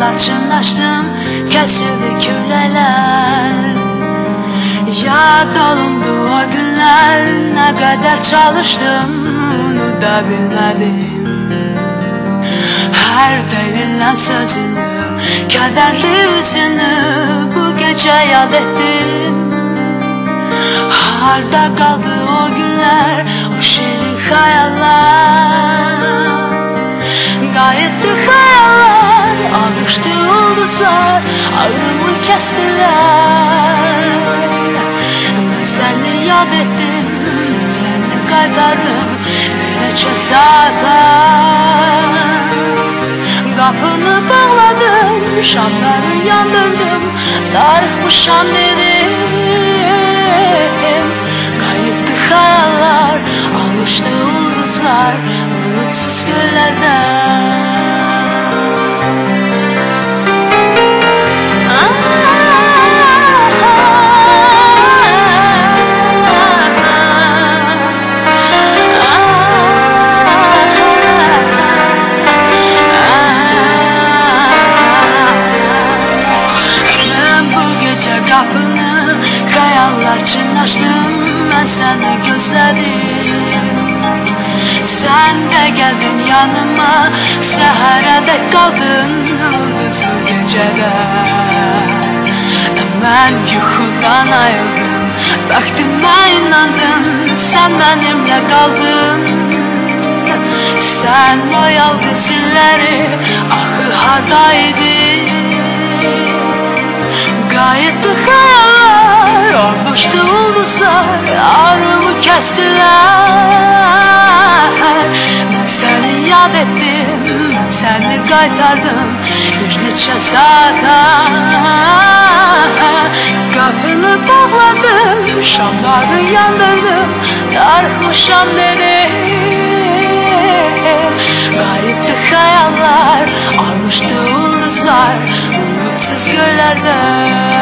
Laçınlaştım kesildi külleler Yad olundu o günler Ne kadar çalıştım onu da bilmedim. Her devrilen sözünü Kederli yüzünü Bu gece yad ettim. Harda kaldı o günler O şirin hayaller ulduzlar Ağımı kestiler. Ben seni yad ettim Seni kaytardım Bir neçe saatler Kapını bağladım Şamları yandırdım Darıkmışam dedim. Kayıttı hayaller Alıştı ulduzlar Umutsuz göllerden kapını Hayaller için açtım Ben seni gözledim. Sen de geldin yanıma Sehere de kaldın Ulduzlu gecede Ben yuxudan ayıldım Bəxtimə inandım Sen benimle kaldın. Sen o yalnız illəri Axı hardaydı. Gayet hayaller Olmuştu ulduzlar Ağrımı kestiler. Ben seni yad ettim Ben seni kaytardım Bir neçe saate. Kapını bağladım Şamları yandırdım Darıkmışam dedim Gayipti hayaller Almıştı ulduzlar Umutsuz göllerde